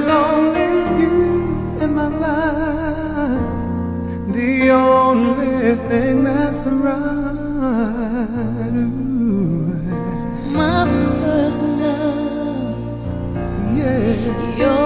There's only you in my life, the only thing that's right. My first love, yeah.